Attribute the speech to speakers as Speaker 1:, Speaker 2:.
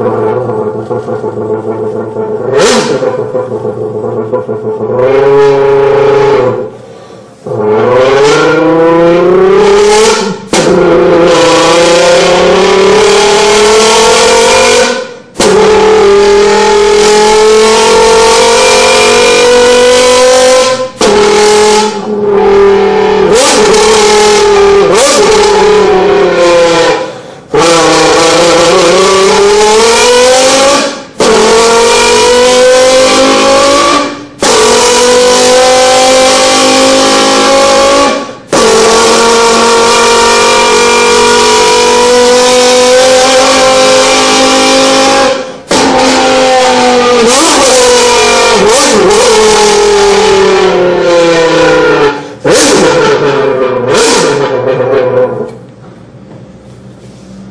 Speaker 1: Oh